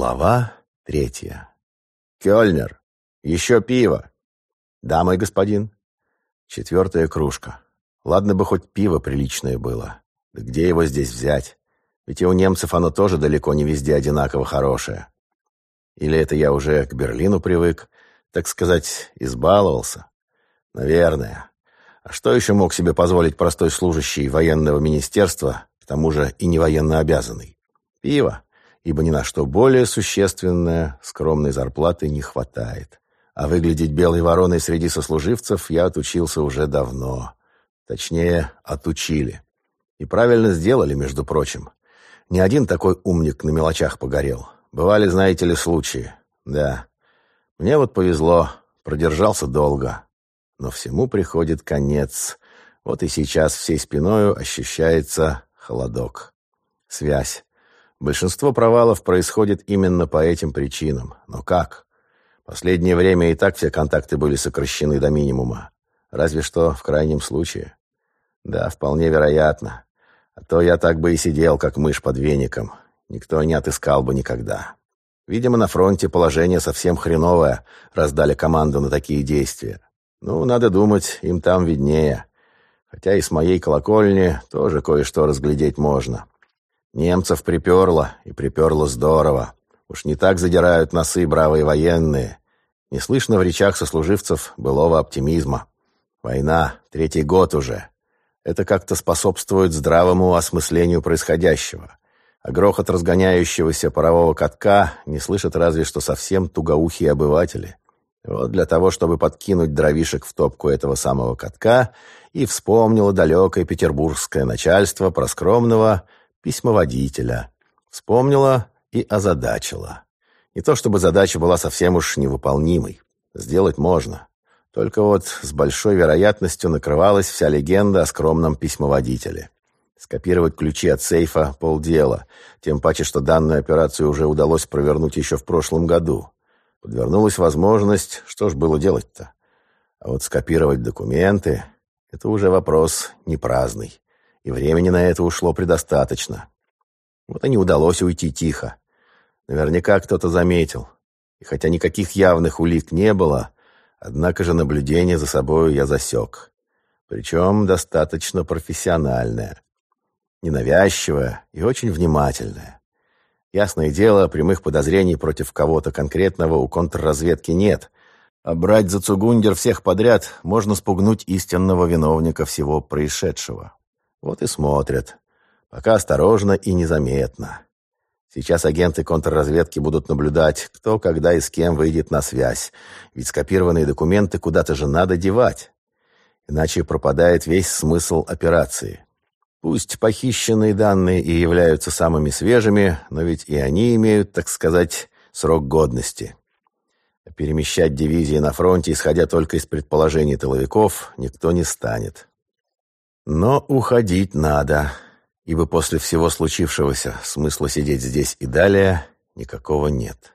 Глава третья. «Кёльнер! Еще пиво!» «Да, мой господин». Четвертая кружка. Ладно бы хоть пиво приличное было. Да где его здесь взять? Ведь и у немцев оно тоже далеко не везде одинаково хорошее. Или это я уже к Берлину привык, так сказать, избаловался? Наверное. А что еще мог себе позволить простой служащий военного министерства, к тому же и не военно обязанный? Пиво ибо ни на что более существенное скромной зарплаты не хватает. А выглядеть белой вороной среди сослуживцев я отучился уже давно. Точнее, отучили. И правильно сделали, между прочим. Ни один такой умник на мелочах погорел. Бывали, знаете ли, случаи. Да. Мне вот повезло, продержался долго. Но всему приходит конец. Вот и сейчас всей спиною ощущается холодок. Связь. Большинство провалов происходит именно по этим причинам. Но как? Последнее время и так все контакты были сокращены до минимума. Разве что в крайнем случае. Да, вполне вероятно. А то я так бы и сидел, как мышь под веником. Никто не отыскал бы никогда. Видимо, на фронте положение совсем хреновое, раздали команду на такие действия. Ну, надо думать, им там виднее. Хотя и с моей колокольни тоже кое-что разглядеть можно. Немцев приперло, и приперло здорово. Уж не так задирают носы бравые военные. Не слышно в речах сослуживцев былого оптимизма. Война, третий год уже. Это как-то способствует здравому осмыслению происходящего. А грохот разгоняющегося парового катка не слышат разве что совсем тугоухие обыватели. Вот для того, чтобы подкинуть дровишек в топку этого самого катка, и вспомнило далекое петербургское начальство про скромного письмоводителя. Вспомнила и озадачила. Не то чтобы задача была совсем уж невыполнимой. Сделать можно. Только вот с большой вероятностью накрывалась вся легенда о скромном письмоводителе. Скопировать ключи от сейфа – полдела, тем паче, что данную операцию уже удалось провернуть еще в прошлом году. Подвернулась возможность, что ж было делать-то? А вот скопировать документы – это уже вопрос не праздный и времени на это ушло предостаточно. Вот и не удалось уйти тихо. Наверняка кто-то заметил. И хотя никаких явных улик не было, однако же наблюдение за собой я засек. Причем достаточно профессиональное, ненавязчивое и очень внимательное. Ясное дело, прямых подозрений против кого-то конкретного у контрразведки нет, а брать за Цугундер всех подряд можно спугнуть истинного виновника всего происшедшего. Вот и смотрят. Пока осторожно и незаметно. Сейчас агенты контрразведки будут наблюдать, кто, когда и с кем выйдет на связь. Ведь скопированные документы куда-то же надо девать. Иначе пропадает весь смысл операции. Пусть похищенные данные и являются самыми свежими, но ведь и они имеют, так сказать, срок годности. перемещать дивизии на фронте, исходя только из предположений тыловиков, никто не станет. Но уходить надо, ибо после всего случившегося смысла сидеть здесь и далее никакого нет.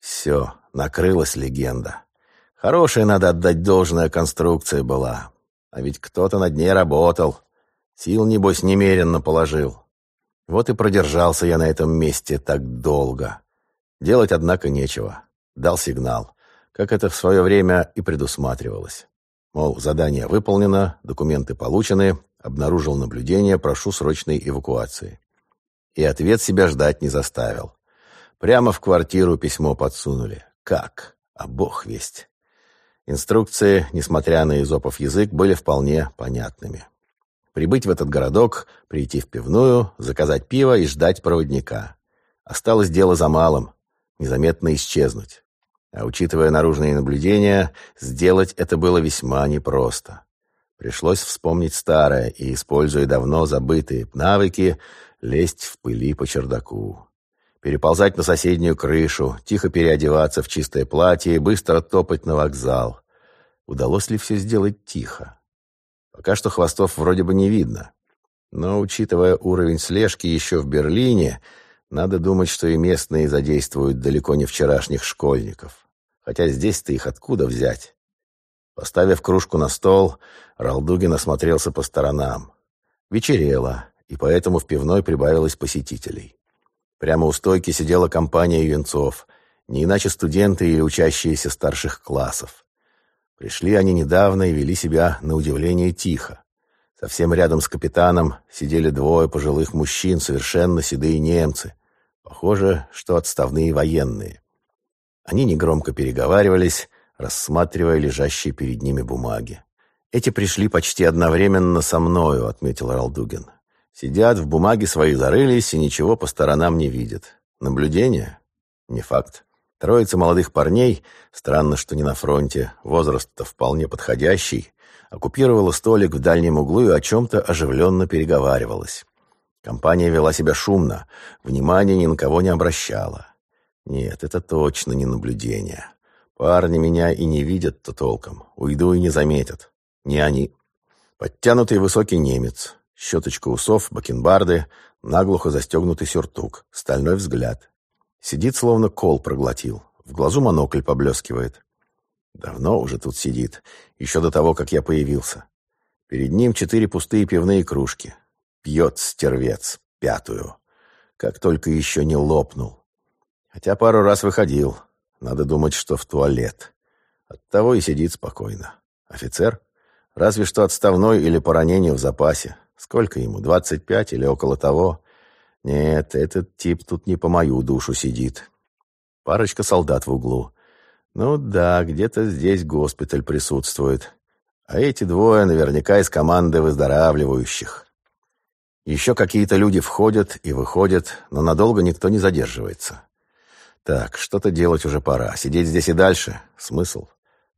Все, накрылась легенда. Хорошая, надо отдать должное, конструкция была. А ведь кто-то над ней работал. Сил, небось, немеренно положил. Вот и продержался я на этом месте так долго. Делать, однако, нечего. Дал сигнал, как это в свое время и предусматривалось. Мол, задание выполнено, документы получены, обнаружил наблюдение, прошу срочной эвакуации. И ответ себя ждать не заставил. Прямо в квартиру письмо подсунули. Как? А бог весть. Инструкции, несмотря на изопов язык, были вполне понятными. Прибыть в этот городок, прийти в пивную, заказать пиво и ждать проводника. Осталось дело за малым — незаметно исчезнуть. А учитывая наружные наблюдения, сделать это было весьма непросто. Пришлось вспомнить старое и, используя давно забытые навыки, лезть в пыли по чердаку. Переползать на соседнюю крышу, тихо переодеваться в чистое платье и быстро топать на вокзал. Удалось ли все сделать тихо? Пока что хвостов вроде бы не видно. Но, учитывая уровень слежки еще в Берлине, надо думать, что и местные задействуют далеко не вчерашних школьников. Хотя здесь-то их откуда взять? Поставив кружку на стол, Ралдугин осмотрелся по сторонам. Вечерело, и поэтому в пивной прибавилось посетителей. Прямо у стойки сидела компания юнцов, не иначе студенты или учащиеся старших классов. Пришли они недавно и вели себя, на удивление, тихо. Совсем рядом с капитаном сидели двое пожилых мужчин, совершенно седые немцы. Похоже, что отставные военные. Они негромко переговаривались, рассматривая лежащие перед ними бумаги. «Эти пришли почти одновременно со мною», — отметил Ралдугин. «Сидят, в бумаге свои зарылись и ничего по сторонам не видят. Наблюдение? Не факт. Троица молодых парней, странно, что не на фронте, возраст-то вполне подходящий, оккупировала столик в дальнем углу и о чем-то оживленно переговаривалась. Компания вела себя шумно, внимания ни на кого не обращала. Нет, это точно не наблюдение. Парни меня и не видят-то толком, уйду и не заметят. Не они. Подтянутый высокий немец, щеточка усов, бакенбарды, наглухо застегнутый сюртук, стальной взгляд. Сидит, словно кол проглотил. В глазу монокль поблескивает. Давно уже тут сидит, еще до того, как я появился. Перед ним четыре пустые пивные кружки. Пьет стервец, пятую. Как только еще не лопнул. Хотя пару раз выходил. Надо думать, что в туалет. Оттого и сидит спокойно. Офицер? Разве что отставной или по ранению в запасе. Сколько ему, двадцать пять или около того? Нет, этот тип тут не по мою душу сидит. Парочка солдат в углу. Ну да, где-то здесь госпиталь присутствует. А эти двое наверняка из команды выздоравливающих. Еще какие-то люди входят и выходят, но надолго никто не задерживается. Так, что-то делать уже пора. Сидеть здесь и дальше? Смысл?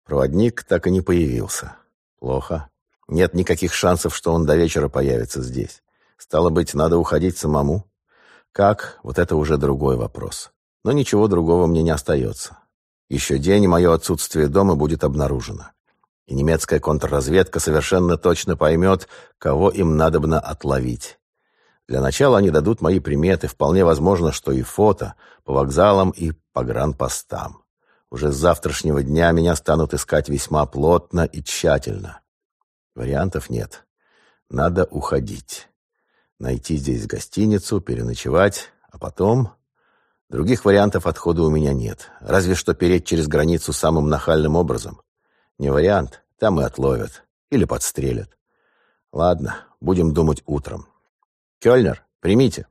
Проводник так и не появился. Плохо. Нет никаких шансов, что он до вечера появится здесь. Стало быть, надо уходить самому. Как? Вот это уже другой вопрос. Но ничего другого мне не остается. Еще день, и мое отсутствие дома будет обнаружено. И немецкая контрразведка совершенно точно поймет, кого им надобно отловить. Для начала они дадут мои приметы, вполне возможно, что и фото, по вокзалам и по гранпостам. Уже с завтрашнего дня меня станут искать весьма плотно и тщательно. Вариантов нет. Надо уходить найти здесь гостиницу, переночевать, а потом... Других вариантов отхода у меня нет. Разве что переть через границу самым нахальным образом. Не вариант. Там и отловят. Или подстрелят. Ладно, будем думать утром. Кёльнер, примите.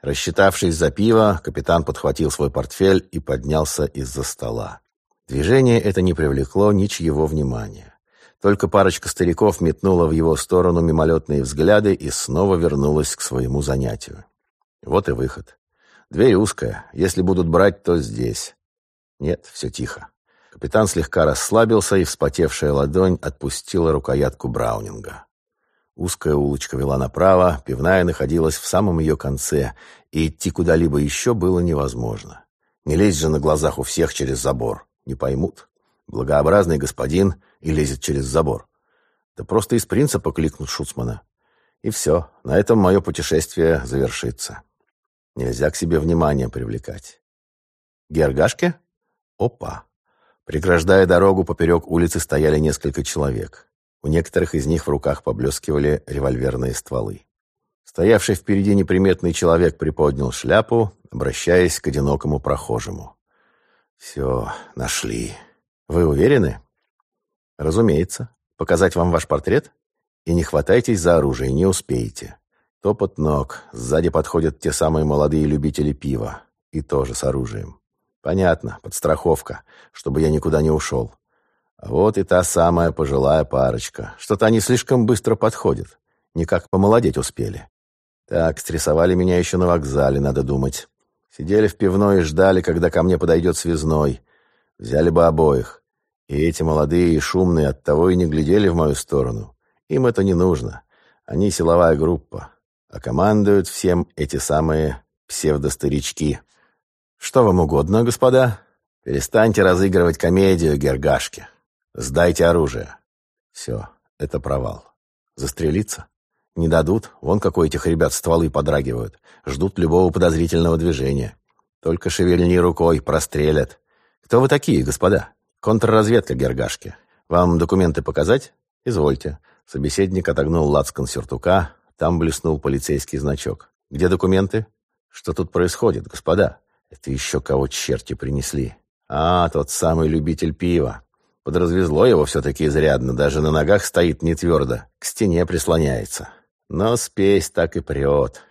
Рассчитавшись за пиво, капитан подхватил свой портфель и поднялся из-за стола. Движение это не привлекло ничьего внимания. Только парочка стариков метнула в его сторону мимолетные взгляды и снова вернулась к своему занятию. Вот и выход. Дверь узкая. Если будут брать, то здесь. Нет, все тихо. Капитан слегка расслабился, и вспотевшая ладонь отпустила рукоятку Браунинга. Узкая улочка вела направо, пивная находилась в самом ее конце, и идти куда-либо еще было невозможно. Не лезть же на глазах у всех через забор. Не поймут. Благообразный господин и лезет через забор. Да просто из принципа кликнут Шуцмана. И все, на этом мое путешествие завершится. Нельзя к себе внимание привлекать. Гергашке? Опа! Преграждая дорогу, поперек улицы стояли несколько человек. У некоторых из них в руках поблескивали револьверные стволы. Стоявший впереди неприметный человек приподнял шляпу, обращаясь к одинокому прохожему. «Все, нашли. Вы уверены?» «Разумеется. Показать вам ваш портрет? И не хватайтесь за оружие, не успеете. Топот ног. Сзади подходят те самые молодые любители пива. И тоже с оружием. Понятно, подстраховка, чтобы я никуда не ушел. Вот и та самая пожилая парочка. Что-то они слишком быстро подходят. Никак помолодеть успели. Так, стрессовали меня еще на вокзале, надо думать. Сидели в пивной и ждали, когда ко мне подойдет связной. Взяли бы обоих. И эти молодые и шумные оттого и не глядели в мою сторону. Им это не нужно. Они силовая группа. А командуют всем эти самые псевдостарички. Что вам угодно, господа? Перестаньте разыгрывать комедию, гергашки. Сдайте оружие. Все, это провал. Застрелиться? Не дадут. Вон какой этих ребят стволы подрагивают. Ждут любого подозрительного движения. Только шевельни рукой, прострелят. Кто вы такие, господа? «Контрразведка, Гергашки. Вам документы показать? Извольте». Собеседник отогнул лацкан сюртука. Там блеснул полицейский значок. «Где документы?» Что тут происходит, господа? Это еще кого черти принесли. А, тот самый любитель пива. Подразвезло его все-таки изрядно, даже на ногах стоит не твердо, к стене прислоняется. Но спесь так и прет.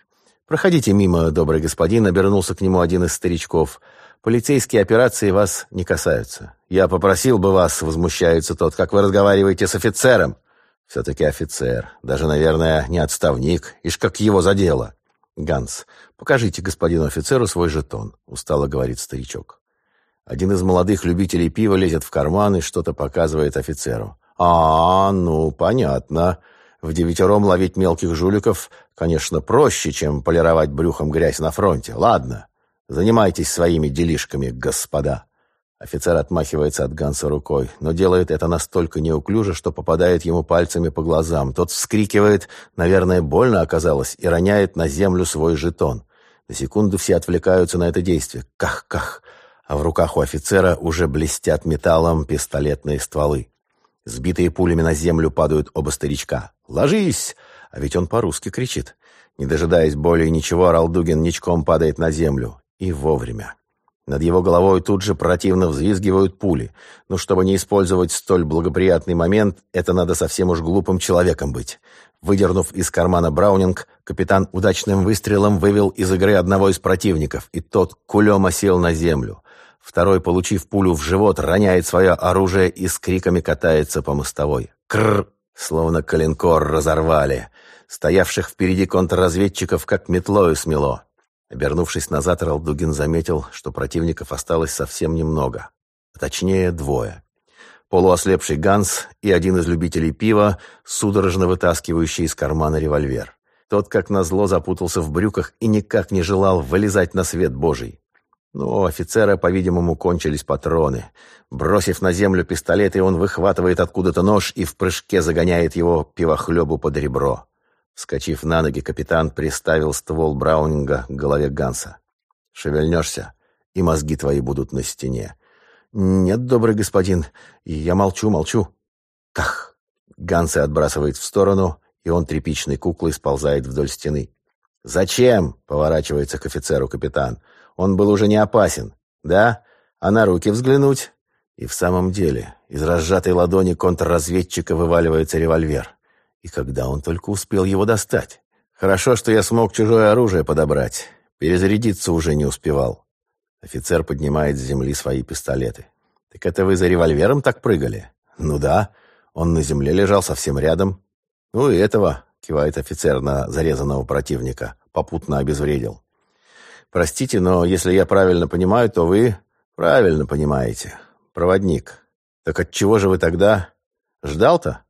«Проходите мимо, добрый господин», — обернулся к нему один из старичков. «Полицейские операции вас не касаются. Я попросил бы вас», — возмущается тот, — «как вы разговариваете с офицером». «Все-таки офицер. Даже, наверное, не отставник. Ишь, как его задело». «Ганс, покажите господину офицеру свой жетон», — устало говорит старичок. Один из молодых любителей пива лезет в карман и что-то показывает офицеру. «А, ну, понятно. В девятером ловить мелких жуликов, конечно, проще, чем полировать брюхом грязь на фронте. Ладно, занимайтесь своими делишками, господа». Офицер отмахивается от Ганса рукой, но делает это настолько неуклюже, что попадает ему пальцами по глазам. Тот вскрикивает, наверное, больно оказалось, и роняет на землю свой жетон. На секунду все отвлекаются на это действие. Ках-ках! А в руках у офицера уже блестят металлом пистолетные стволы. Сбитые пулями на землю падают оба старичка. «Ложись!» А ведь он по-русски кричит. Не дожидаясь более ничего, Ралдугин ничком падает на землю. И вовремя. Над его головой тут же противно взвизгивают пули. Но чтобы не использовать столь благоприятный момент, это надо совсем уж глупым человеком быть. Выдернув из кармана Браунинг, капитан удачным выстрелом вывел из игры одного из противников, и тот кулем осел на землю. Второй, получив пулю в живот, роняет свое оружие и с криками катается по мостовой. Кррр! Словно коленкор разорвали. Стоявших впереди контрразведчиков как метлою смело. Обернувшись назад, Ралдугин заметил, что противников осталось совсем немного. Точнее, двое. Полуослепший Ганс и один из любителей пива, судорожно вытаскивающий из кармана револьвер. Тот, как назло, запутался в брюках и никак не желал вылезать на свет Божий. Но у офицера, по-видимому, кончились патроны. Бросив на землю пистолет, и он выхватывает откуда-то нож и в прыжке загоняет его пивохлебу под ребро. Вскочив на ноги, капитан приставил ствол Браунинга к голове Ганса. «Шевельнешься, и мозги твои будут на стене». «Нет, добрый господин, я молчу, молчу». «Ках!» Ганса отбрасывает в сторону, и он тряпичной куклой сползает вдоль стены. «Зачем?» — поворачивается к офицеру капитан. «Он был уже не опасен. Да? А на руки взглянуть?» И в самом деле, из разжатой ладони контрразведчика вываливается револьвер. И когда он только успел его достать? Хорошо, что я смог чужое оружие подобрать. Перезарядиться уже не успевал. Офицер поднимает с земли свои пистолеты. «Так это вы за револьвером так прыгали?» «Ну да. Он на земле лежал совсем рядом». «Ну и этого», — кивает офицер на зарезанного противника, попутно обезвредил. «Простите, но если я правильно понимаю, то вы правильно понимаете. Проводник. Так от чего же вы тогда ждал-то?»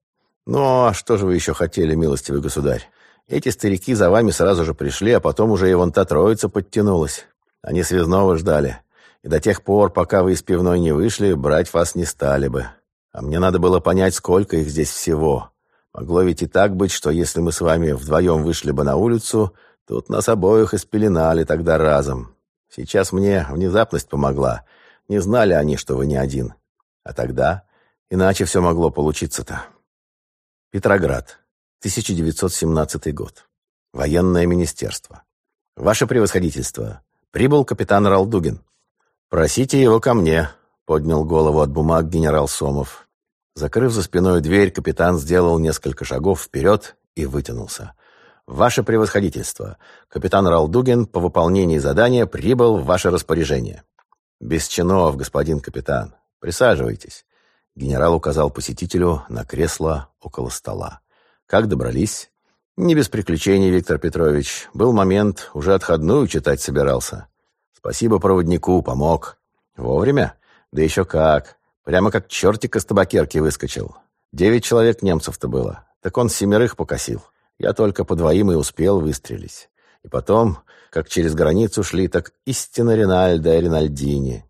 «Ну, а что же вы еще хотели, милостивый государь? Эти старики за вами сразу же пришли, а потом уже и вон та троица подтянулась. Они связного ждали. И до тех пор, пока вы из пивной не вышли, брать вас не стали бы. А мне надо было понять, сколько их здесь всего. Могло ведь и так быть, что если мы с вами вдвоем вышли бы на улицу, тут нас обоих и спеленали тогда разом. Сейчас мне внезапность помогла. Не знали они, что вы не один. А тогда иначе все могло получиться-то». Петроград, 1917 год. Военное министерство. Ваше превосходительство, прибыл капитан Ралдугин. Просите его ко мне, поднял голову от бумаг генерал Сомов. Закрыв за спиной дверь, капитан сделал несколько шагов вперед и вытянулся. «Ваше превосходительство, капитан Ралдугин по выполнении задания прибыл в ваше распоряжение». «Без чинов, господин капитан. Присаживайтесь. Генерал указал посетителю на кресло около стола. «Как добрались?» «Не без приключений, Виктор Петрович. Был момент, уже отходную читать собирался. Спасибо проводнику, помог. Вовремя? Да еще как. Прямо как чертик из табакерки выскочил. Девять человек немцев-то было. Так он семерых покосил. Я только по двоим и успел выстрелить. И потом, как через границу шли, так истинно Ринальдо и Ринальдини.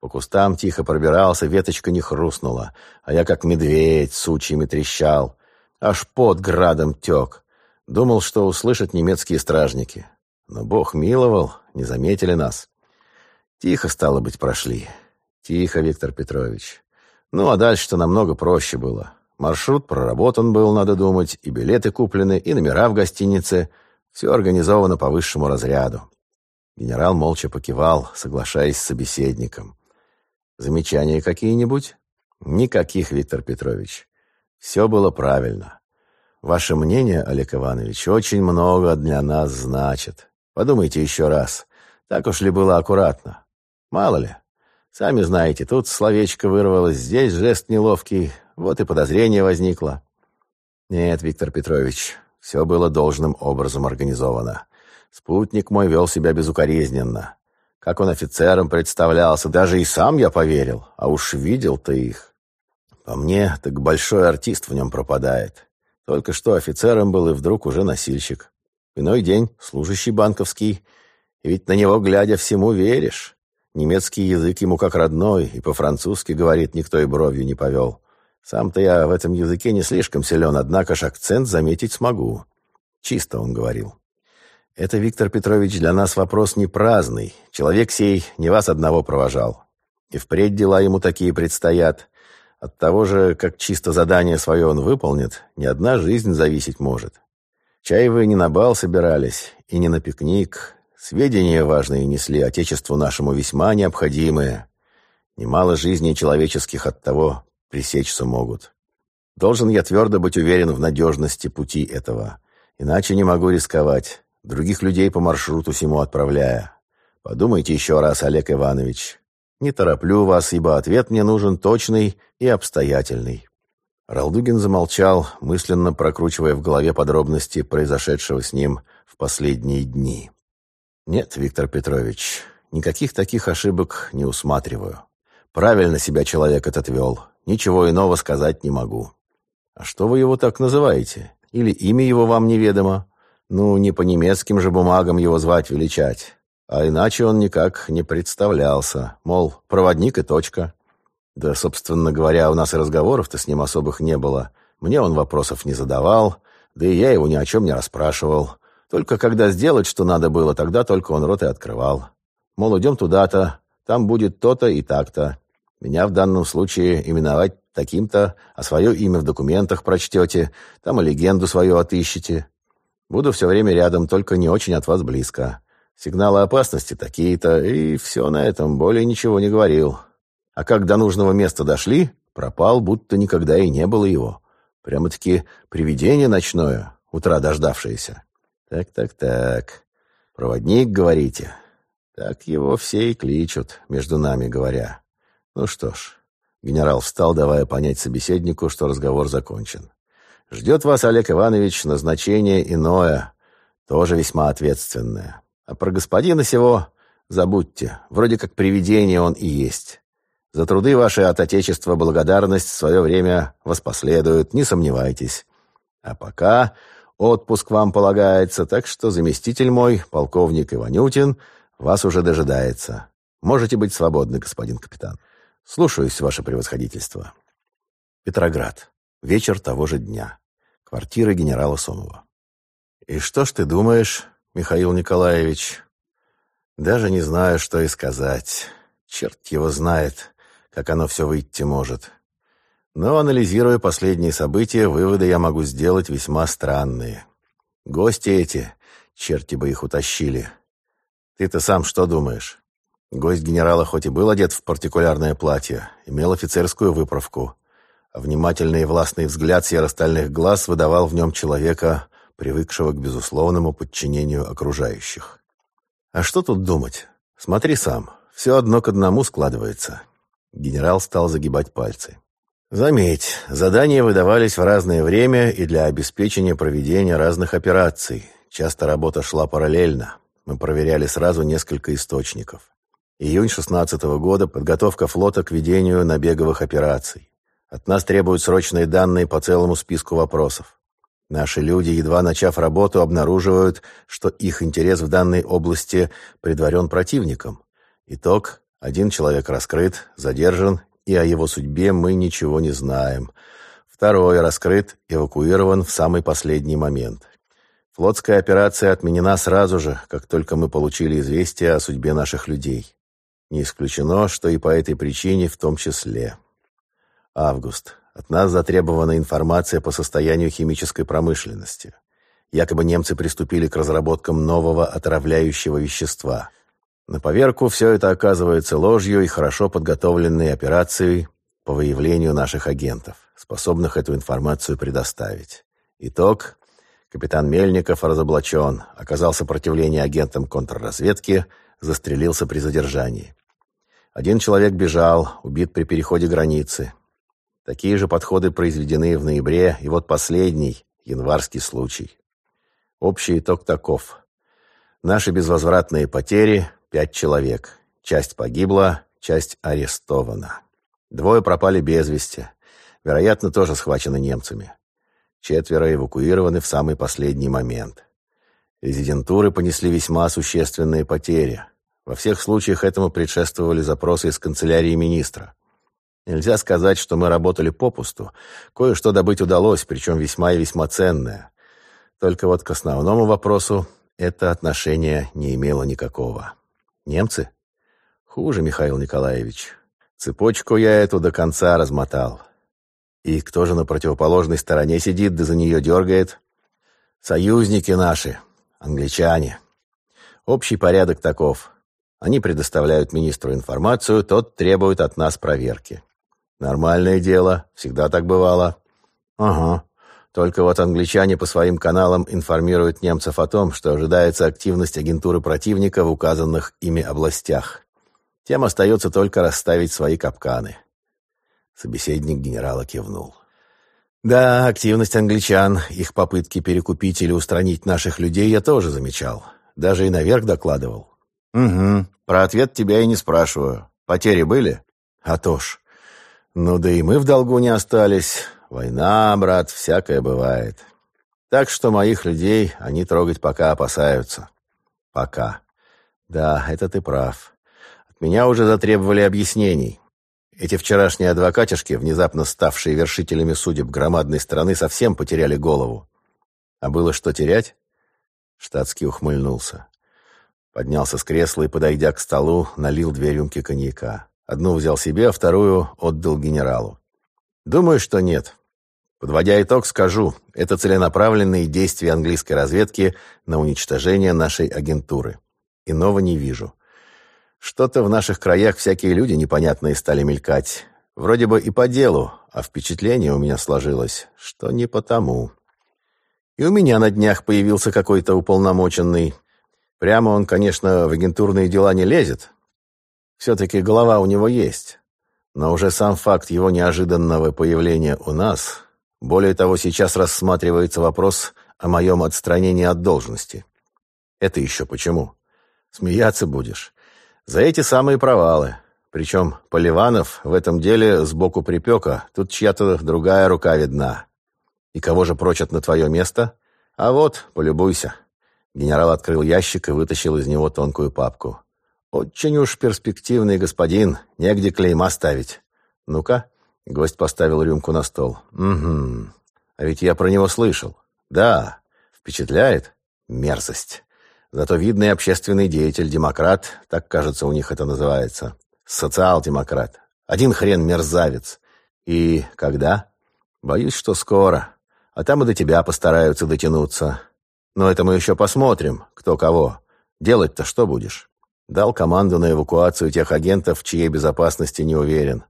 По кустам тихо пробирался, веточка не хрустнула, а я как медведь сучьями трещал. Аж под градом тек. Думал, что услышат немецкие стражники. Но Бог миловал, не заметили нас. Тихо, стало быть, прошли. Тихо, Виктор Петрович. Ну, а дальше-то намного проще было. Маршрут проработан был, надо думать, и билеты куплены, и номера в гостинице. Все организовано по высшему разряду. Генерал молча покивал, соглашаясь с собеседником. «Замечания какие-нибудь?» «Никаких, Виктор Петрович. Все было правильно. Ваше мнение, Олег Иванович, очень много для нас значит. Подумайте еще раз. Так уж ли было аккуратно? Мало ли. Сами знаете, тут словечко вырвалось, здесь жест неловкий, вот и подозрение возникло. Нет, Виктор Петрович, все было должным образом организовано. Спутник мой вел себя безукоризненно. Как он офицером представлялся, даже и сам я поверил, а уж видел-то их. По мне, так большой артист в нем пропадает. Только что офицером был и вдруг уже носильщик. Иной день служащий банковский, и ведь на него, глядя, всему веришь. Немецкий язык ему как родной, и по-французски, говорит, никто и бровью не повел. Сам-то я в этом языке не слишком силен, однако ж акцент заметить смогу. Чисто он говорил. Это, Виктор Петрович, для нас вопрос не праздный. Человек сей не вас одного провожал. И впредь дела ему такие предстоят. От того же, как чисто задание свое он выполнит, ни одна жизнь зависеть может. Чай вы не на бал собирались и не на пикник, Сведения важные несли Отечеству нашему весьма необходимые. Немало жизней человеческих от того пресечься могут. Должен я твердо быть уверен в надежности пути этого. Иначе не могу рисковать, других людей по маршруту сему отправляя. Подумайте еще раз, Олег Иванович. Не тороплю вас, ибо ответ мне нужен точный и обстоятельный. Ралдугин замолчал, мысленно прокручивая в голове подробности произошедшего с ним в последние дни. Нет, Виктор Петрович, никаких таких ошибок не усматриваю. Правильно себя человек этот вел. Ничего иного сказать не могу. А что вы его так называете? Или имя его вам неведомо? Ну, не по немецким же бумагам его звать величать. А иначе он никак не представлялся. Мол, проводник и точка. Да, собственно говоря, у нас и разговоров-то с ним особых не было. Мне он вопросов не задавал, да и я его ни о чем не расспрашивал. Только когда сделать, что надо было, тогда только он рот и открывал. Мол, идем туда-то, там будет то-то и так-то. Меня в данном случае именовать таким-то, а свое имя в документах прочтете, там и легенду свою отыщете. Буду все время рядом, только не очень от вас близко. Сигналы опасности такие-то, и все на этом, более ничего не говорил. А как до нужного места дошли, пропал, будто никогда и не было его. Прямо-таки привидение ночное, утра дождавшееся. Так-так-так. Проводник, говорите? Так его все и кличут, между нами говоря. Ну что ж. Генерал встал, давая понять собеседнику, что разговор закончен. Ждет вас, Олег Иванович, назначение иное, тоже весьма ответственное. А про господина сего забудьте, вроде как привидение он и есть. За труды ваши от Отечества благодарность в свое время воспоследует, не сомневайтесь. А пока Отпуск вам полагается, так что заместитель мой, полковник Иванютин, вас уже дожидается. Можете быть свободны, господин капитан. Слушаюсь, ваше превосходительство. Петроград. Вечер того же дня. Квартира генерала Сомова. И что ж ты думаешь, Михаил Николаевич? Даже не знаю, что и сказать. Черт его знает, как оно все выйти может. Но, анализируя последние события, выводы я могу сделать весьма странные. Гости эти, черти бы их утащили. Ты-то сам что думаешь? Гость генерала хоть и был одет в партикулярное платье, имел офицерскую выправку, а внимательный и властный взгляд серо-стальных глаз выдавал в нем человека, привыкшего к безусловному подчинению окружающих. А что тут думать? Смотри сам, все одно к одному складывается. Генерал стал загибать пальцы. Заметь, задания выдавались в разное время и для обеспечения проведения разных операций. Часто работа шла параллельно. Мы проверяли сразу несколько источников. Июнь 16 -го года подготовка флота к ведению набеговых операций. От нас требуют срочные данные по целому списку вопросов. Наши люди, едва начав работу, обнаруживают, что их интерес в данной области предварен противником. Итог – один человек раскрыт, задержан и о его судьбе мы ничего не знаем. Второй раскрыт, эвакуирован в самый последний момент. Флотская операция отменена сразу же, как только мы получили известие о судьбе наших людей. Не исключено, что и по этой причине в том числе. Август. От нас затребована информация по состоянию химической промышленности. Якобы немцы приступили к разработкам нового отравляющего вещества. На поверку все это оказывается ложью и хорошо подготовленной операцией по выявлению наших агентов, способных эту информацию предоставить. Итог. Капитан Мельников разоблачен, оказал сопротивление агентам контрразведки, застрелился при задержании. Один человек бежал, убит при переходе границы. Такие же подходы произведены в ноябре, и вот последний, январский случай. Общий итог таков. Наши безвозвратные потери – пять человек. Часть погибла, часть арестована. Двое пропали без вести. Вероятно, тоже схвачены немцами. Четверо эвакуированы в самый последний момент. Резидентуры понесли весьма существенные потери. Во всех случаях этому предшествовали запросы из канцелярии министра. Нельзя сказать, что мы работали попусту. Кое-что добыть удалось, причем весьма и весьма ценное. Только вот к основному вопросу это отношение не имело никакого. Немцы? Хуже, Михаил Николаевич. Цепочку я эту до конца размотал. И кто же на противоположной стороне сидит, да за нее дергает? Союзники наши, англичане. Общий порядок таков. Они предоставляют министру информацию, тот требует от нас проверки. Нормальное дело, всегда так бывало. Ага. Только вот англичане по своим каналам информируют немцев о том, что ожидается активность агентуры противника в указанных ими областях. Тем остается только расставить свои капканы. Собеседник генерала кивнул. Да, активность англичан, их попытки перекупить или устранить наших людей я тоже замечал. Даже и наверх докладывал. Угу, про ответ тебя и не спрашиваю. Потери были? А то ж. Ну да и мы в долгу не остались. Война, брат, всякое бывает. Так что моих людей они трогать пока опасаются. Пока. Да, это ты прав. От меня уже затребовали объяснений. Эти вчерашние адвокатишки, внезапно ставшие вершителями судеб громадной страны, совсем потеряли голову. А было что терять? Штатский ухмыльнулся. Поднялся с кресла и, подойдя к столу, налил две рюмки коньяка. Одну взял себе, а вторую отдал генералу. Думаю, что нет. Подводя итог, скажу, это целенаправленные действия английской разведки на уничтожение нашей агентуры. Иного не вижу. Что-то в наших краях всякие люди непонятные стали мелькать. Вроде бы и по делу, а впечатление у меня сложилось, что не потому. И у меня на днях появился какой-то уполномоченный. Прямо он, конечно, в агентурные дела не лезет. Все-таки голова у него есть. Но уже сам факт его неожиданного появления у нас более того, сейчас рассматривается вопрос о моем отстранении от должности. Это еще почему? Смеяться будешь. За эти самые провалы. Причем Поливанов в этом деле сбоку припека, тут чья-то другая рука видна. И кого же прочат на твое место? А вот, полюбуйся. Генерал открыл ящик и вытащил из него тонкую папку. Очень уж перспективный господин, негде клейма ставить. Ну-ка, Гость поставил рюмку на стол. «Угу. А ведь я про него слышал. Да. Впечатляет? Мерзость. Зато видный общественный деятель, демократ, так, кажется, у них это называется. Социал-демократ. Один хрен мерзавец. И когда? Боюсь, что скоро. А там и до тебя постараются дотянуться. Но это мы еще посмотрим, кто кого. Делать-то что будешь? Дал команду на эвакуацию тех агентов, чьей безопасности не уверен.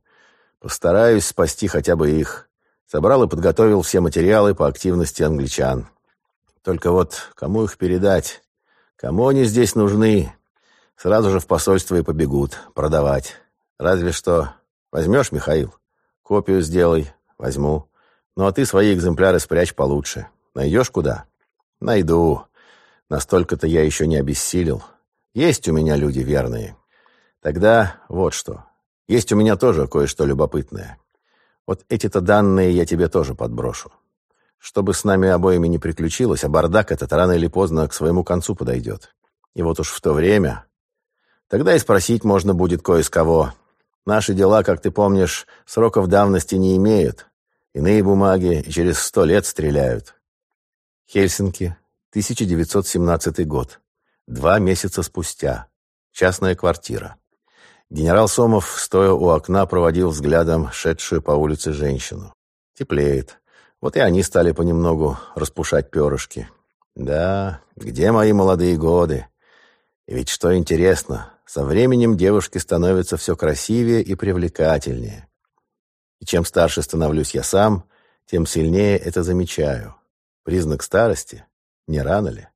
Постараюсь спасти хотя бы их. Собрал и подготовил все материалы по активности англичан. Только вот кому их передать? Кому они здесь нужны? Сразу же в посольство и побегут продавать. Разве что... Возьмешь, Михаил? Копию сделай. Возьму. Ну а ты свои экземпляры спрячь получше. Найдешь куда? Найду. Настолько-то я еще не обессилел. Есть у меня люди верные. Тогда вот что. Есть у меня тоже кое-что любопытное. Вот эти-то данные я тебе тоже подброшу. Чтобы с нами обоими не приключилось, а бардак этот рано или поздно к своему концу подойдет. И вот уж в то время... Тогда и спросить можно будет кое с кого. Наши дела, как ты помнишь, сроков давности не имеют. Иные бумаги и через сто лет стреляют. Хельсинки, 1917 год. Два месяца спустя. Частная квартира. Генерал Сомов, стоя у окна, проводил взглядом шедшую по улице женщину. Теплеет. Вот и они стали понемногу распушать перышки. Да, где мои молодые годы? И ведь что интересно, со временем девушки становятся все красивее и привлекательнее. И чем старше становлюсь я сам, тем сильнее это замечаю. Признак старости? Не рано ли?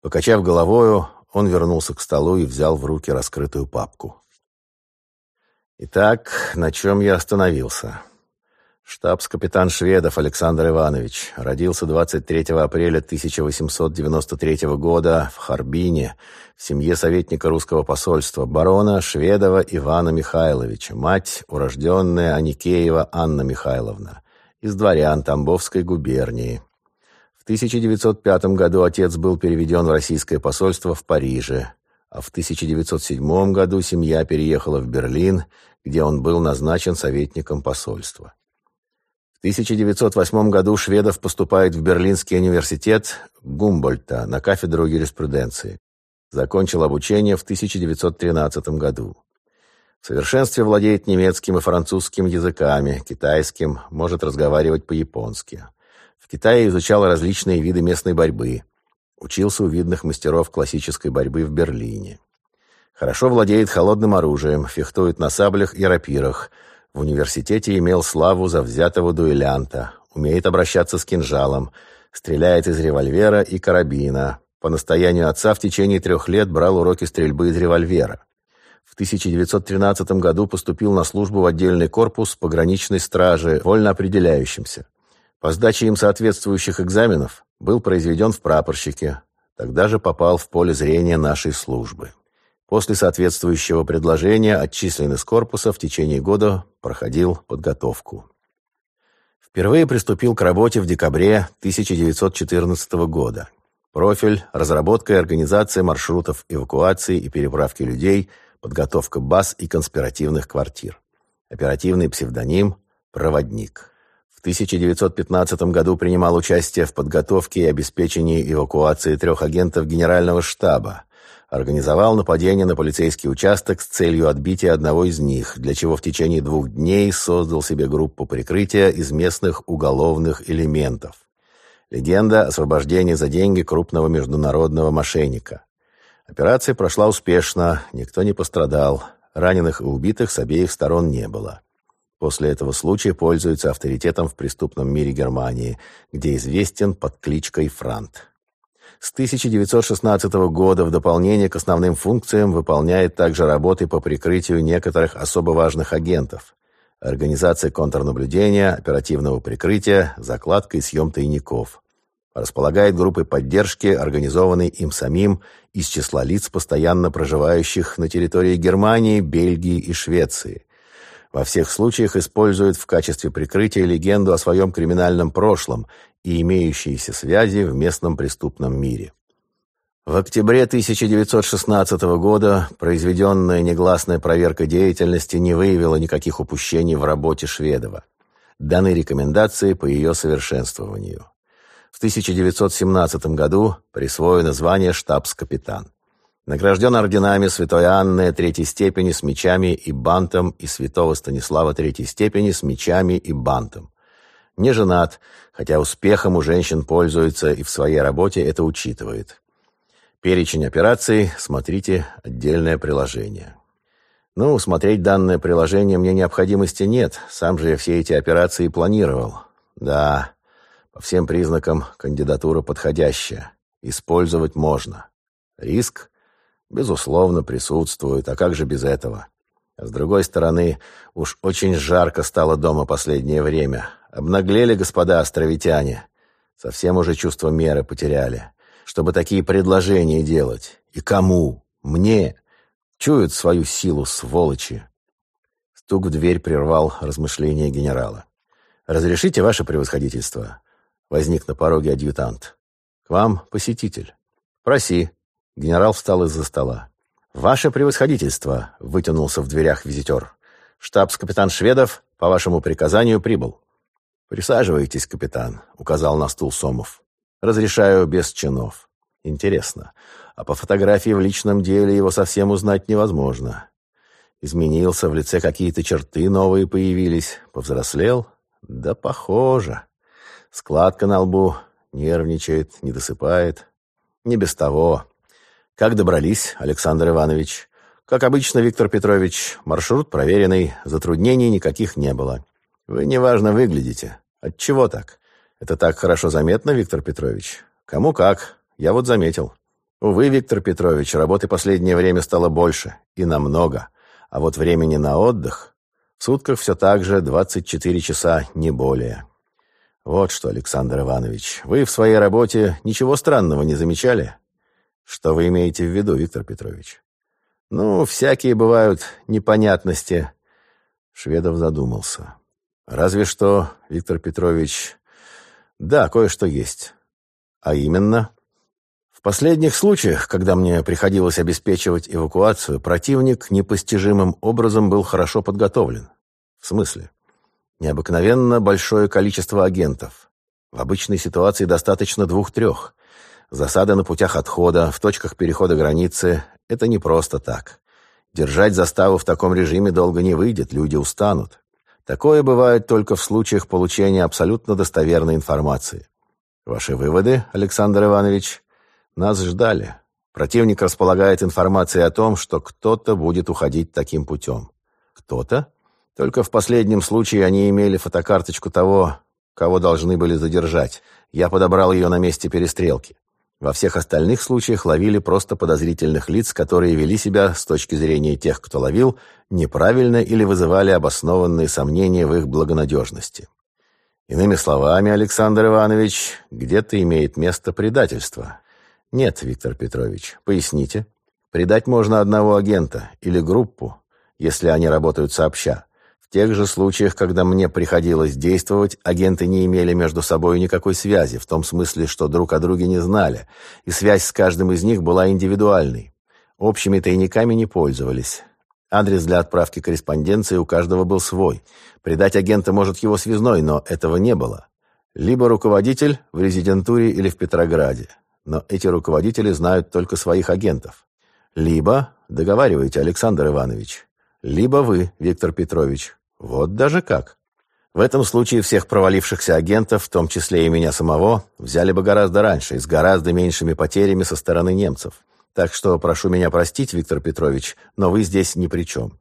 Покачав головою, он вернулся к столу и взял в руки раскрытую папку. Итак, на чем я остановился? Штабс-капитан Шведов Александр Иванович родился 23 апреля 1893 года в Харбине в семье советника русского посольства барона Шведова Ивана Михайловича, мать урожденная Аникеева Анна Михайловна, из дворян Тамбовской губернии. В 1905 году отец был переведен в российское посольство в Париже, а в 1907 году семья переехала в Берлин, где он был назначен советником посольства. В 1908 году Шведов поступает в Берлинский университет Гумбольта на кафедру юриспруденции. Закончил обучение в 1913 году. В совершенстве владеет немецким и французским языками, китайским, может разговаривать по-японски. Китае изучал различные виды местной борьбы. Учился у видных мастеров классической борьбы в Берлине. Хорошо владеет холодным оружием, фехтует на саблях и рапирах – в университете имел славу завзятого дуэлянта, умеет обращаться с кинжалом, стреляет из револьвера и карабина. По настоянию отца в течение трех лет брал уроки стрельбы из револьвера. В 1913 году поступил на службу в отдельный корпус пограничной стражи, вольно определяющимся. По сдаче им соответствующих экзаменов был произведен в прапорщике, тогда же попал в поле зрения нашей службы. После соответствующего предложения отчислен из корпуса, в течение года проходил подготовку. Впервые приступил к работе в декабре 1914 года. Профиль – разработка и организация маршрутов эвакуации и переправки людей, подготовка баз и конспиративных квартир. Оперативный псевдоним – «Проводник». В 1915 году принимал участие в подготовке и обеспечении эвакуации трех агентов Генерального штаба – организовал нападение на полицейский участок с целью отбития одного из них, для чего в течение двух дней создал себе группу прикрытия из местных уголовных элементов. Легенда освобождения за деньги крупного международного мошенника. Операция прошла успешно, никто не пострадал, раненых и убитых с обеих сторон не было. После этого случая пользуется авторитетом в преступном мире Германии, где известен под кличкой Франт. С 1916 года в дополнение к основным функциям выполняет также работы по прикрытию некоторых особо важных агентов. Организация контрнаблюдения, оперативного прикрытия, закладка и съем тайников. Располагает группой поддержки, организованной им самим, из числа лиц, постоянно проживающих на территории Германии, Бельгии и Швеции. Во всех случаях использует в качестве прикрытия легенду о своем криминальном прошлом и имеющиеся связи в местном преступном мире. В октябре 1916 года произведенная негласная проверка деятельности не выявила никаких упущений в работе Шведова. Даны рекомендации по ее совершенствованию. В 1917 году присвоено звание штабс-капитан. Награжден орденами Святой Анны Третьей степени с мечами и бантом и Святого Станислава Третьей степени с мечами и бантом. Не женат, хотя успехом у женщин пользуется и в своей работе это учитывает. Перечень операций смотрите отдельное приложение. Ну, смотреть данное приложение мне необходимости нет, сам же я все эти операции планировал. Да, по всем признакам кандидатура подходящая. Использовать можно. Риск, безусловно, присутствует, а как же без этого? С другой стороны, уж очень жарко стало дома последнее время. Обнаглели господа островитяне. Совсем уже чувство меры потеряли. Чтобы такие предложения делать. И кому? Мне. Чуют свою силу, сволочи. Стук в дверь прервал размышления генерала. «Разрешите, ваше превосходительство?» Возник на пороге адъютант. «К вам посетитель». «Проси». Генерал встал из-за стола. «Ваше превосходительство», — вытянулся в дверях визитер. «Штабс-капитан Шведов по вашему приказанию прибыл». «Присаживайтесь, капитан», — указал на стул Сомов. «Разрешаю без чинов». «Интересно, а по фотографии в личном деле его совсем узнать невозможно. Изменился, в лице какие-то черты новые появились. Повзрослел? Да похоже. Складка на лбу, нервничает, не досыпает. Не без того. Как добрались, Александр Иванович? Как обычно, Виктор Петрович, маршрут проверенный, затруднений никаких не было. Вы неважно выглядите. Отчего так? Это так хорошо заметно, Виктор Петрович? Кому как. Я вот заметил. Увы, Виктор Петрович, работы последнее время стало больше. И намного. А вот времени на отдых... В сутках все так же 24 часа, не более. Вот что, Александр Иванович, вы в своей работе ничего странного не замечали? Что вы имеете в виду, Виктор Петрович? Ну, всякие бывают непонятности. Шведов задумался. Разве что, Виктор Петрович... Да, кое-что есть. А именно... В последних случаях, когда мне приходилось обеспечивать эвакуацию, противник непостижимым образом был хорошо подготовлен. В смысле? Необыкновенно большое количество агентов. В обычной ситуации достаточно двух-трех. Засада на путях отхода, в точках перехода границы — это не просто так. Держать заставу в таком режиме долго не выйдет, люди устанут. Такое бывает только в случаях получения абсолютно достоверной информации. Ваши выводы, Александр Иванович? Нас ждали. Противник располагает информацией о том, что кто-то будет уходить таким путем. Кто-то? Только в последнем случае они имели фотокарточку того, кого должны были задержать. Я подобрал ее на месте перестрелки. Во всех остальных случаях ловили просто подозрительных лиц, которые вели себя, с точки зрения тех, кто ловил, неправильно или вызывали обоснованные сомнения в их благонадежности. Иными словами, Александр Иванович, где-то имеет место предательство. Нет, Виктор Петрович, поясните. Предать можно одного агента или группу, если они работают сообща. Тех же случаях, когда мне приходилось действовать, агенты не имели между собой никакой связи, в том смысле, что друг о друге не знали, и связь с каждым из них была индивидуальной. Общими тайниками не пользовались. Адрес для отправки корреспонденции у каждого был свой. Предать агента может его связной, но этого не было. Либо руководитель в резидентуре или в Петрограде. Но эти руководители знают только своих агентов. Либо, договаривайте, Александр Иванович, либо вы, Виктор Петрович, вот даже как. В этом случае всех провалившихся агентов, в том числе и меня самого, взяли бы гораздо раньше и с гораздо меньшими потерями со стороны немцев. Так что прошу меня простить, Виктор Петрович, но вы здесь ни при чем.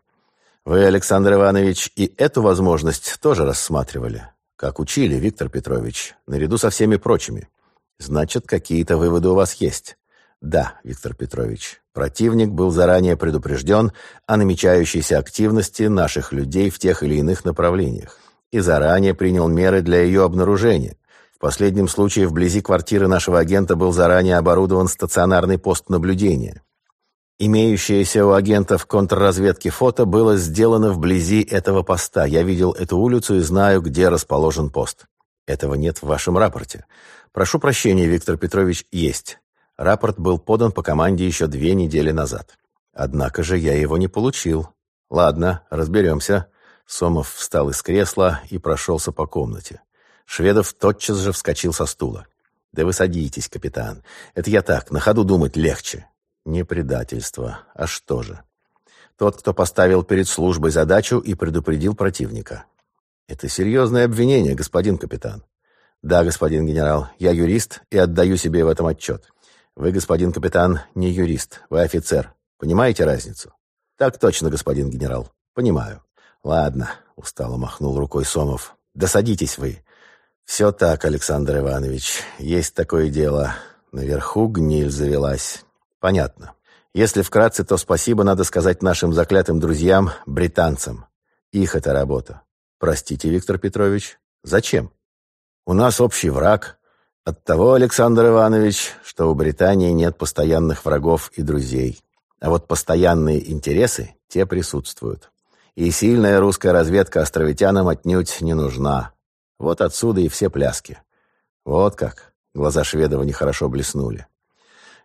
Вы, Александр Иванович, и эту возможность тоже рассматривали. Как учили, Виктор Петрович, наряду со всеми прочими. Значит, какие-то выводы у вас есть. Да, Виктор Петрович, противник был заранее предупрежден о намечающейся активности наших людей в тех или иных направлениях и заранее принял меры для ее обнаружения. В последнем случае вблизи квартиры нашего агента был заранее оборудован стационарный пост наблюдения. Имеющееся у агентов контрразведки фото было сделано вблизи этого поста. Я видел эту улицу и знаю, где расположен пост. Этого нет в вашем рапорте. Прошу прощения, Виктор Петрович, есть. Рапорт был подан по команде еще две недели назад. Однако же я его не получил. Ладно, разберемся. Сомов встал из кресла и прошелся по комнате. Шведов тотчас же вскочил со стула. «Да вы садитесь, капитан. Это я так, на ходу думать легче». «Не предательство. А что же?» «Тот, кто поставил перед службой задачу и предупредил противника». «Это серьезное обвинение, господин капитан». «Да, господин генерал, я юрист и отдаю себе в этом отчет. Вы, господин капитан, не юрист, вы офицер. Понимаете разницу? Так точно, господин генерал. Понимаю. Ладно, устало махнул рукой Сомов. Да садитесь вы. Все так, Александр Иванович. Есть такое дело. Наверху гниль завелась. Понятно. Если вкратце, то спасибо надо сказать нашим заклятым друзьям, британцам. Их это работа. Простите, Виктор Петрович. Зачем? У нас общий враг, от того, Александр Иванович, что у Британии нет постоянных врагов и друзей. А вот постоянные интересы, те присутствуют. И сильная русская разведка островитянам отнюдь не нужна. Вот отсюда и все пляски. Вот как. Глаза Шведова нехорошо блеснули.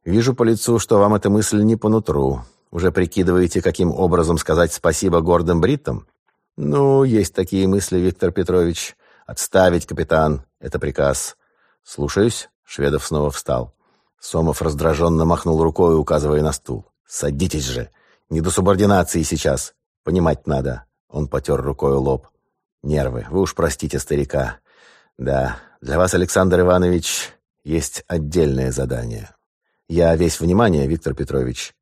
Вижу по лицу, что вам эта мысль не по нутру. Уже прикидываете, каким образом сказать спасибо гордым бриттам? Ну, есть такие мысли, Виктор Петрович. Отставить, капитан. Это приказ. «Слушаюсь». Шведов снова встал. Сомов раздраженно махнул рукой, указывая на стул. «Садитесь же! Не до субординации сейчас. Понимать надо». Он потер рукой лоб. «Нервы. Вы уж простите старика. Да, для вас, Александр Иванович, есть отдельное задание. Я весь внимание, Виктор Петрович.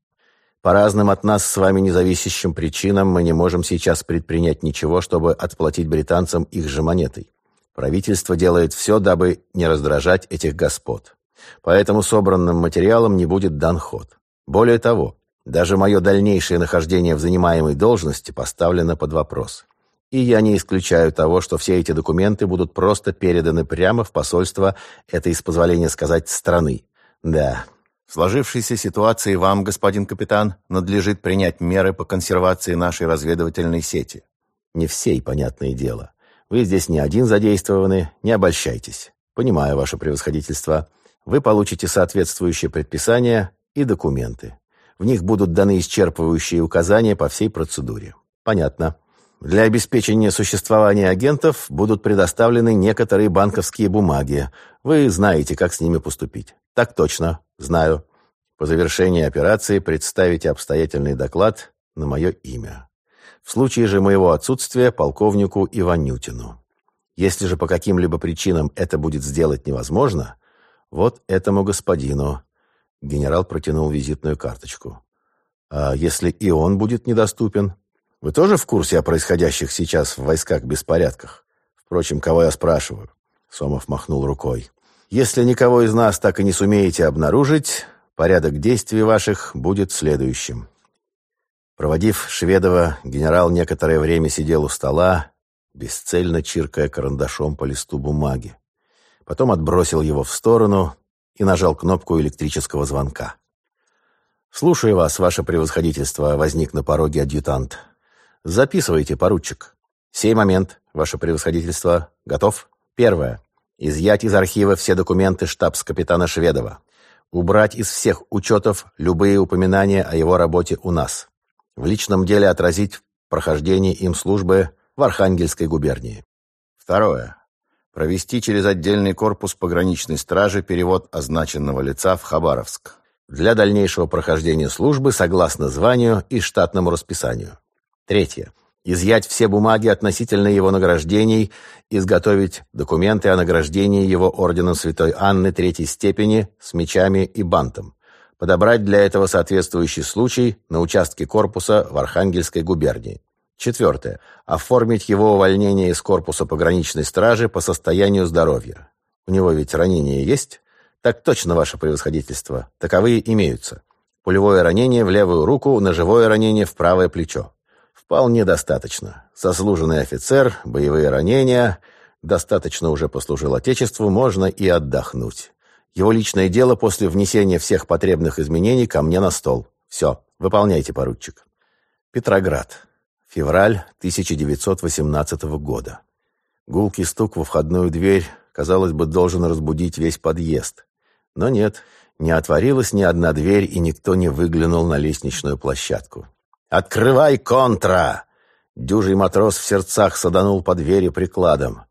По разным от нас с вами независящим причинам мы не можем сейчас предпринять ничего, чтобы отплатить британцам их же монетой. Правительство делает все, дабы не раздражать этих господ. Поэтому собранным материалом не будет дан ход. Более того, даже мое дальнейшее нахождение в занимаемой должности поставлено под вопрос. И я не исключаю того, что все эти документы будут просто переданы прямо в посольство этой, с позволения сказать, страны. Да, в сложившейся ситуации вам, господин капитан, надлежит принять меры по консервации нашей разведывательной сети. Не всей, понятное дело. Вы здесь не один задействованы, не обольщайтесь. Понимаю ваше превосходительство. Вы получите соответствующие предписания и документы. В них будут даны исчерпывающие указания по всей процедуре. Понятно. Для обеспечения существования агентов будут предоставлены некоторые банковские бумаги. Вы знаете, как с ними поступить. Так точно. Знаю. По завершении операции представите обстоятельный доклад на мое имя. В случае же моего отсутствия полковнику Иванютину. Если же по каким-либо причинам это будет сделать невозможно, вот этому господину. Генерал протянул визитную карточку. А если и он будет недоступен? Вы тоже в курсе о происходящих сейчас в войсках беспорядках? Впрочем, кого я спрашиваю? Сомов махнул рукой. Если никого из нас так и не сумеете обнаружить, порядок действий ваших будет следующим. Проводив Шведова, генерал некоторое время сидел у стола, бесцельно чиркая карандашом по листу бумаги. Потом отбросил его в сторону и нажал кнопку электрического звонка. «Слушаю вас, ваше превосходительство», — возник на пороге адъютант. Записывайте, поручик. Сей момент, ваше превосходительство. Готов? Первое. Изъять из архива все документы штабс-капитана Шведова. Убрать из всех учетов любые упоминания о его работе у нас. В личном деле отразить прохождение им службы в Архангельской губернии. Второе. Провести через отдельный корпус пограничной стражи перевод означенного лица в Хабаровск для дальнейшего прохождения службы согласно званию и штатному расписанию. Третье. Изъять все бумаги относительно его награждений, изготовить документы о награждении его орденом Святой Анны Третьей степени с мечами и бантом. Подобрать для этого соответствующий случай на участке корпуса в Архангельской губернии. Четвертое. Оформить его увольнение из корпуса пограничной стражи по состоянию здоровья. У него ведь ранения есть? Так точно, ваше превосходительство. Таковые имеются. Пулевое ранение в левую руку, ножевое ранение в правое плечо. Вполне достаточно. Заслуженный офицер, боевые ранения, достаточно уже послужил Отечеству, можно и отдохнуть. Его личное дело после внесения всех потребных изменений ко мне на стол. Все, выполняйте, поручик. Петроград. Февраль 1918 года. Гулкий стук во входную дверь, казалось бы, должен разбудить весь подъезд. Но нет, не отворилась ни одна дверь, и никто не выглянул на лестничную площадку. «Открывай контра!» Дюжий матрос в сердцах саданул по двери прикладом.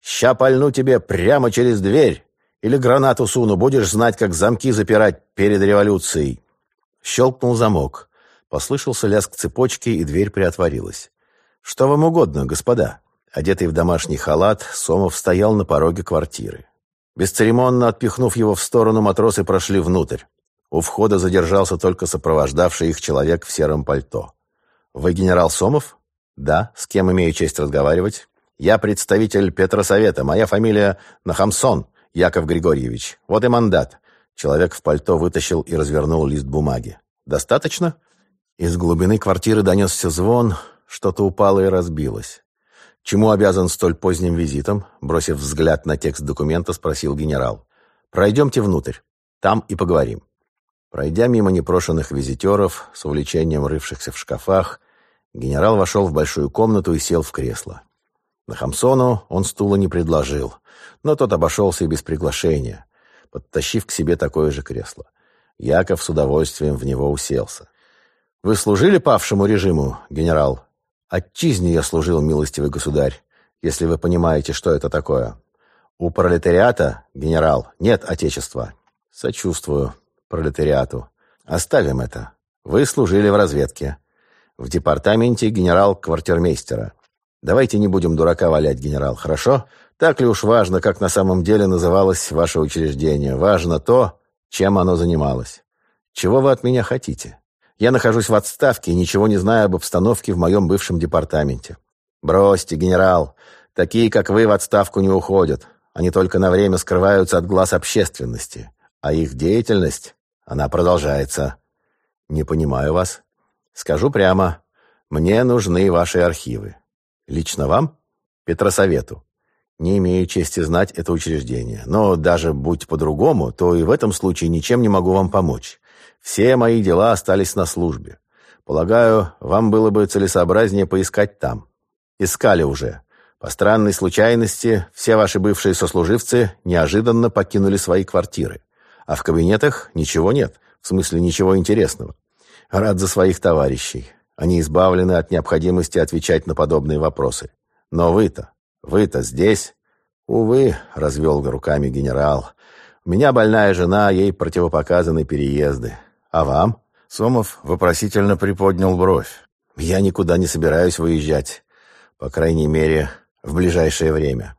«Ща пальну тебе прямо через дверь! Или гранату суну, будешь знать, как замки запирать перед революцией!» Щелкнул замок. Послышался лязг цепочки, и дверь приотворилась. «Что вам угодно, господа?» Одетый в домашний халат, Сомов стоял на пороге квартиры. Бесцеремонно отпихнув его в сторону, матросы прошли внутрь. У входа задержался только сопровождавший их человек в сером пальто. «Вы генерал Сомов?» «Да. С кем имею честь разговаривать?» «Я представитель Петросовета. Моя фамилия Нахамсон, Яков Григорьевич. Вот и мандат». Человек в пальто вытащил и развернул лист бумаги. «Достаточно?» Из глубины квартиры донесся звон, что-то упало и разбилось. «Чему обязан столь поздним визитом?» Бросив взгляд на текст документа, спросил генерал. «Пройдемте внутрь. Там и поговорим». Пройдя мимо непрошенных визитеров, с увлечением рывшихся в шкафах, генерал вошел в большую комнату и сел в кресло. На Хамсону он стула не предложил, но тот обошелся и без приглашения, подтащив к себе такое же кресло. Яков с удовольствием в него уселся. «Вы служили павшему режиму, генерал?» «Отчизне я служил, милостивый государь, если вы понимаете, что это такое. У пролетариата, генерал, нет отечества». «Сочувствую», пролетариату. Оставим это. Вы служили в разведке. В департаменте генерал-квартирмейстера. Давайте не будем дурака валять, генерал, хорошо? Так ли уж важно, как на самом деле называлось ваше учреждение? Важно то, чем оно занималось. Чего вы от меня хотите? Я нахожусь в отставке и ничего не знаю об обстановке в моем бывшем департаменте. Бросьте, генерал. Такие, как вы, в отставку не уходят. Они только на время скрываются от глаз общественности. А их деятельность, она продолжается. Не понимаю вас. Скажу прямо. Мне нужны ваши архивы. Лично вам? Петросовету. Не имею чести знать это учреждение. Но даже будь по-другому, то и в этом случае ничем не могу вам помочь. Все мои дела остались на службе. Полагаю, вам было бы целесообразнее поискать там. Искали уже. По странной случайности, все ваши бывшие сослуживцы неожиданно покинули свои квартиры. А в кабинетах ничего нет, в смысле ничего интересного. Рад за своих товарищей. Они избавлены от необходимости отвечать на подобные вопросы. Но вы-то, вы-то здесь? Увы, развел руками генерал. У меня больная жена, ей противопоказаны переезды. А вам? Сомов вопросительно приподнял бровь. Я никуда не собираюсь выезжать. По крайней мере, в ближайшее время.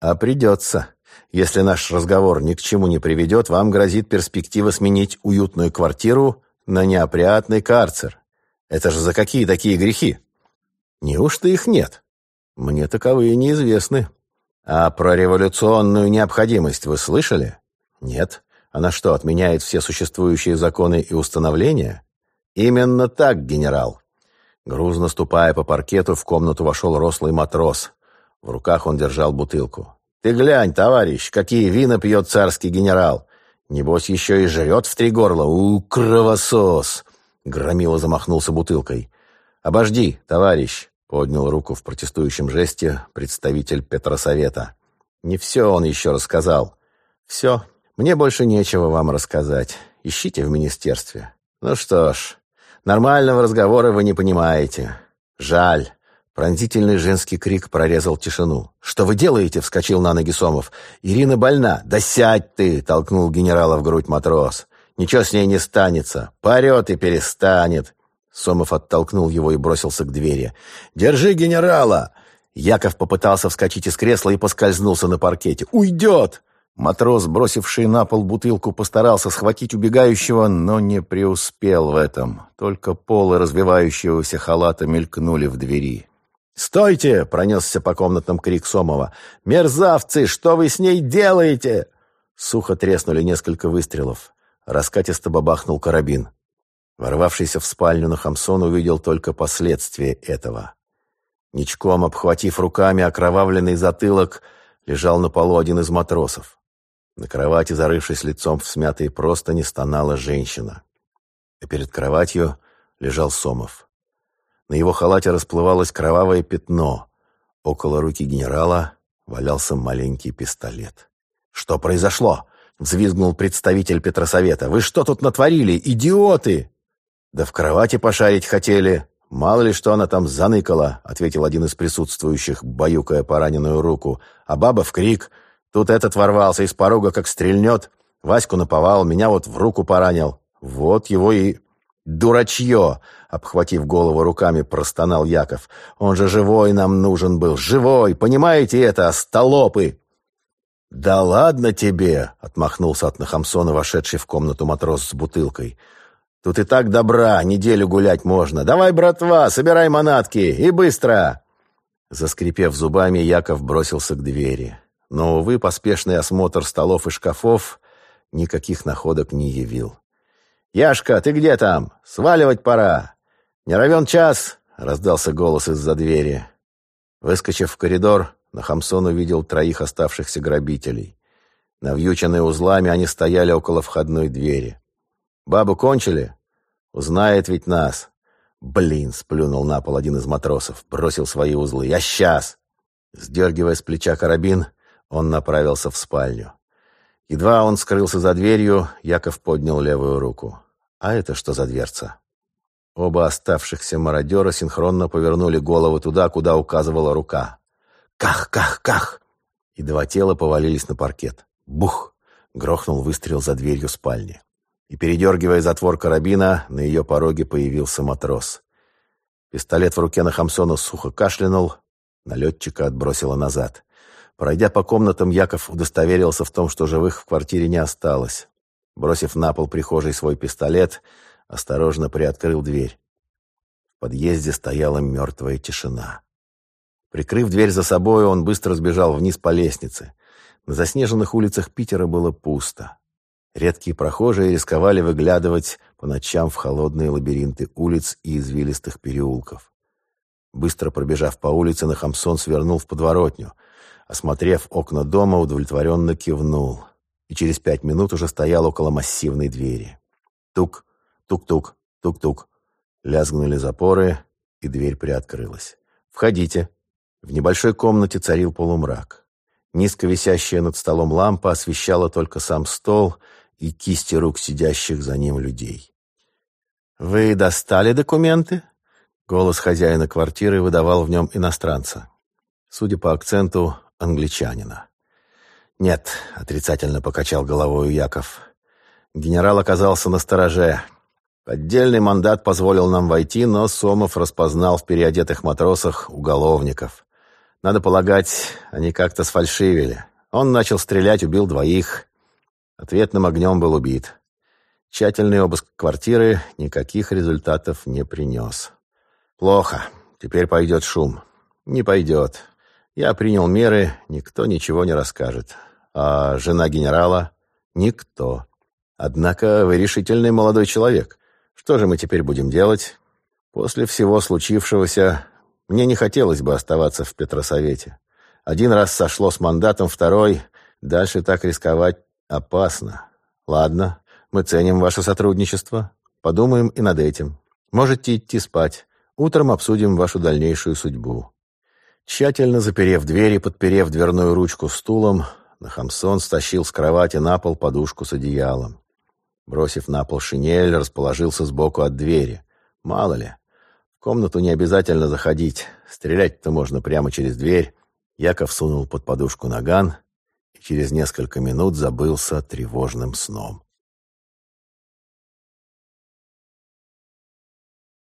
А придется. Если наш разговор ни к чему не приведет, вам грозит перспектива сменить уютную квартиру на неопрятный карцер. Это же за какие такие грехи? Неужто их нет? Мне таковые неизвестны. А про революционную необходимость вы слышали? Нет. Она что, отменяет все существующие законы и установления? Именно так, генерал. Грузно ступая по паркету, в комнату вошел рослый матрос. В руках он держал бутылку. «Ты глянь, товарищ, какие вина пьет царский генерал! Небось, еще и жрет в три горла! У, кровосос!» Громила замахнулся бутылкой. «Обожди, товарищ!» — поднял руку в протестующем жесте представитель Петросовета. «Не все он еще рассказал. Все, мне больше нечего вам рассказать. Ищите в министерстве. Ну что ж, нормального разговора вы не понимаете. Жаль». Пронзительный женский крик прорезал тишину. «Что вы делаете?» — вскочил на ноги Сомов. «Ирина больна!» «Да сядь ты!» — толкнул генерала в грудь матрос. «Ничего с ней не станется. Порет и перестанет!» Сомов оттолкнул его и бросился к двери. «Держи генерала!» Яков попытался вскочить из кресла и поскользнулся на паркете. «Уйдет!» Матрос, бросивший на пол бутылку, постарался схватить убегающего, но не преуспел в этом. Только полы развивающегося халата мелькнули в двери. «Стойте!» — пронесся по комнатам крик Сомова. «Мерзавцы! Что вы с ней делаете?» Сухо треснули несколько выстрелов. Раскатисто бабахнул карабин. Ворвавшийся в спальню на Хамсон увидел только последствия этого. Ничком, обхватив руками окровавленный затылок, лежал на полу один из матросов. На кровати, зарывшись лицом в смятые простыни, стонала женщина. А перед кроватью лежал Сомов. На его халате расплывалось кровавое пятно. Около руки генерала валялся маленький пистолет. «Что произошло?» — взвизгнул представитель Петросовета. «Вы что тут натворили, идиоты?» «Да в кровати пошарить хотели. Мало ли, что она там заныкала», — ответил один из присутствующих, баюкая пораненную руку. А баба в крик. Тут этот ворвался из порога, как стрельнет. Ваську наповал, меня вот в руку поранил. Вот его и... «Дурачье!» — обхватив голову руками, простонал Яков. «Он же живой нам нужен был, живой! Понимаете это, столопы!» «Да ладно тебе!» — отмахнулся от Нахамсона, вошедший в комнату матрос с бутылкой. Тут и так добра, неделю гулять можно. Давай, братва, собирай манатки, и быстро!» Заскрипев зубами, Яков бросился к двери. Но, увы, поспешный осмотр столов и шкафов никаких находок не явил. «Яшка, ты где там? Сваливать пора!» «Не равен час!» — раздался голос из-за двери. Выскочив в коридор, Нахамсон увидел троих оставшихся грабителей. Навьюченные узлами, они стояли около входной двери. «Бабу кончили?» Узнает ведь нас. Блин, сплюнул на пол один из матросов, бросил свои узлы. Я сейчас! Сдергивая с плеча карабин, он направился в спальню. Едва он скрылся за дверью, Яков поднял левую руку. А это что за дверца? Оба оставшихся мародера синхронно повернули голову туда, куда указывала рука. «Ках, ках, ках!» И два тела повалились на паркет. «Бух!» — грохнул выстрел за дверью спальни и, передергивая затвор карабина, на ее пороге появился матрос. Пистолет в руке на Хамсона сухо кашлянул, налетчика отбросило назад. Пройдя по комнатам, Яков удостоверился в том, что живых в квартире не осталось. Бросив на пол прихожей свой пистолет, осторожно приоткрыл дверь. В подъезде стояла мертвая тишина. Прикрыв дверь за собой, он быстро сбежал вниз по лестнице. На заснеженных улицах Питера было пусто. Редкие прохожие рисковали выглядывать по ночам в холодные лабиринты улиц и извилистых переулков. Быстро пробежав по улице, Нахамсон свернул в подворотню. Осмотрев окна дома, удовлетворенно кивнул. И через пять минут уже стоял около массивной двери. Тук, тук-тук, тук-тук. Лязгнули запоры, и дверь приоткрылась. «Входите». В небольшой комнате царил полумрак. Низко висящая над столом лампа освещала только сам стол и кисти рук сидящих за ним людей. «Вы достали документы?» Голос хозяина квартиры выдавал в нем иностранца. Судя по акценту, англичанина. «Нет», — отрицательно покачал головой Яков. Генерал оказался на стороже. Поддельный мандат позволил нам войти, но Сомов распознал в переодетых матросах уголовников. Надо полагать, они как-то сфальшивили. Он начал стрелять, убил двоих. Ответным огнем был убит. Тщательный обыск квартиры никаких результатов не принес. Плохо. Теперь пойдет шум. Не пойдет. Я принял меры, никто ничего не расскажет. А жена генерала? Никто. Однако вы решительный молодой человек. Что же мы теперь будем делать? После всего случившегося мне не хотелось бы оставаться в Петросовете. Один раз сошло с мандатом, второй... Дальше так рисковать опасно. Ладно, мы ценим ваше сотрудничество. Подумаем и над этим. Можете идти спать. Утром обсудим вашу дальнейшую судьбу». Тщательно заперев дверь и подперев дверную ручку стулом, Нахамсон стащил с кровати на пол подушку с одеялом. Бросив на пол шинель, расположился сбоку от двери. Мало ли, комнату не обязательно заходить. Стрелять-то можно прямо через дверь. Яков сунул под подушку наган через несколько минут забылся тревожным сном.